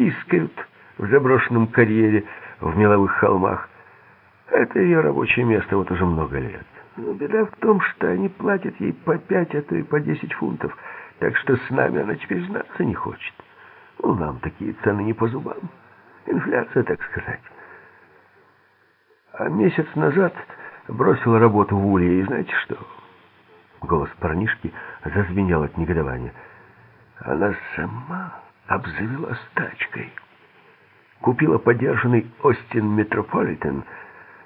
тискают в заброшенном карьере в меловых холмах. Это ее рабочее место вот уже много лет. Но беда в том, что они платят ей по пять, а то и по десять фунтов, так что с нами она теперь знаться не хочет. Ну, нам такие цены не по зубам. Инфляция, так сказать. А месяц назад бросила работу в Улье, и знаете что? Голос парнишки зазвенел от негодования. Она сама обзавелась тачкой. Купила подержанный Остин Метрополитен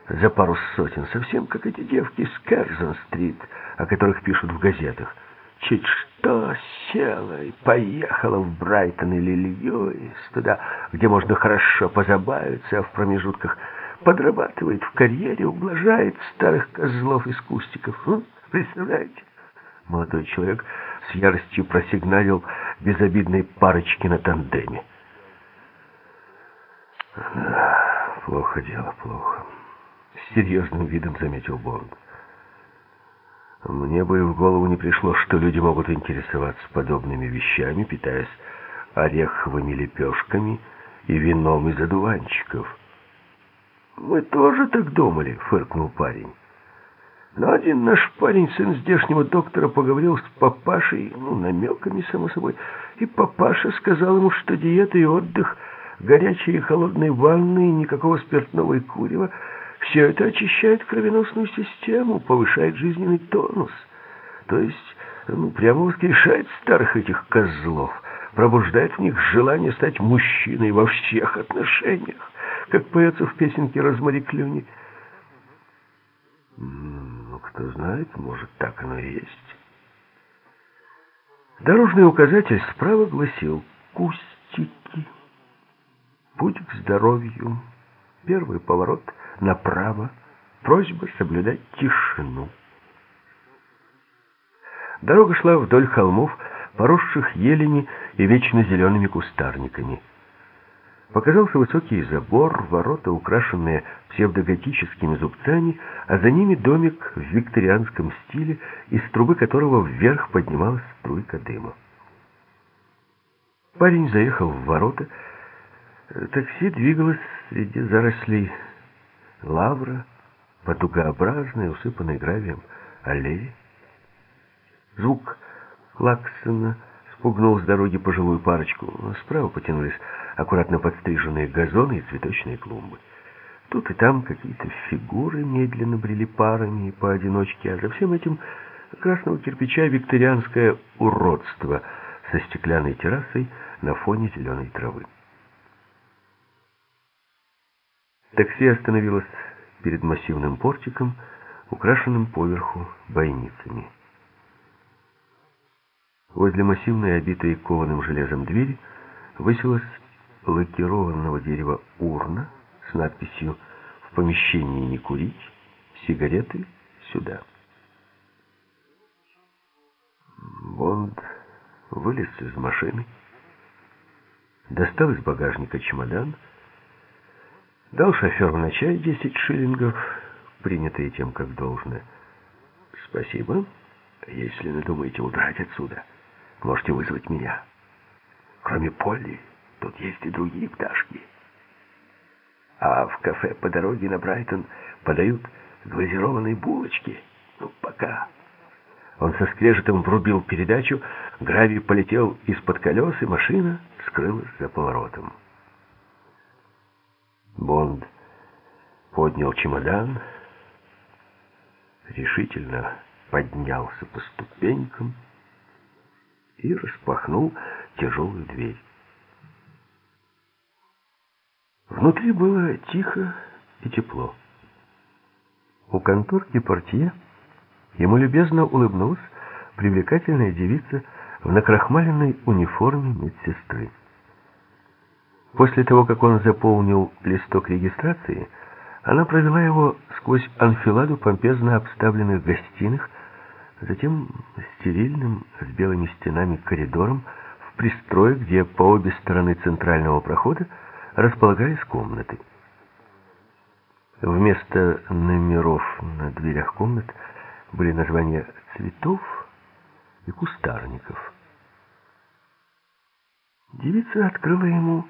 за пару сотен, совсем как эти девки с Керзон-стрит, о которых пишут в газетах. Чуть что села и поехала в Брайтон или Льюис, туда, где можно хорошо позабавиться, а в промежутках подрабатывает в карьере, ублажает старых козлов из кустиков. Ну, представляете? Молодой человек с яростью просигналил безобидной парочке на тандеме. Да, плохо дело, плохо. С серьезным видом заметил Бонд. Мне бы в голову не пришло, что люди могут интересоваться подобными вещами, питаясь ореховыми лепешками и вином из одуванчиков. «Мы тоже так думали», — фыркнул парень. Но один наш парень, сын здешнего доктора, поговорил с папашей, ну, намеками, само собой, и папаша сказал ему, что диета и отдых, горячие и холодные ванны никакого спиртного и курева — все это очищает кровеносную систему, повышает жизненный тонус. То есть, ну, прямо воскрешает старых этих козлов, пробуждает в них желание стать мужчиной во всех отношениях, как поется в песенке Розмари Клюни. Кто знает, может, так оно и есть. Дорожный указатель справа гласил «Кустики». Путь к здоровью. Первый поворот — направо. Просьба соблюдать тишину. Дорога шла вдоль холмов, поросших елями и вечно зелеными кустарниками. Показался высокий забор, ворота, украшенные псевдоготическими зубцами, а за ними домик в викторианском стиле, из трубы которого вверх поднималась струйка дыма. Парень заехал в ворота. Такси двигалось среди зарослей лавра по дугообразной, усыпанной гравием аллее. Звук клаксона спугнул с дороги пожилую парочку. Справа потянулись аккуратно подстриженные газоны и цветочные клумбы. Тут и там какие-то фигуры медленно брели парами и поодиночке, а за всем этим красного кирпича викторианское уродство со стеклянной террасой на фоне зеленой травы. Такси остановилось перед массивным портиком, украшенным поверху бойницами. Возле массивной, обитой кованым железом двери, высилась лакированного дерева урна с надписью «В помещении не курить, сигареты сюда». Бонд вылез из машины, достал из багажника чемодан, Дал шоферу на чай десять шиллингов, принятые тем как должное. Спасибо. Если надумаете удрать отсюда, можете вызвать меня. Кроме Полли, тут есть и другие пташки. А в кафе по дороге на Брайтон подают глазированные булочки. Ну, пока. Он со скрежетом врубил передачу, гравий полетел из-под колес, и машина скрылась за поворотом. Бонд поднял чемодан, решительно поднялся по ступенькам и распахнул тяжелую дверь. Внутри было тихо и тепло. У конторки портье ему любезно улыбнулась привлекательная девица в накрахмаленной униформе медсестры. После того, как он заполнил листок регистрации, она провела его сквозь анфиладу помпезно обставленных гостиных, затем стерильным, с белыми стенами коридором, в пристрой, где по обе стороны центрального прохода располагались комнаты. Вместо номеров на дверях комнат были названия цветов и кустарников. Девица открыла ему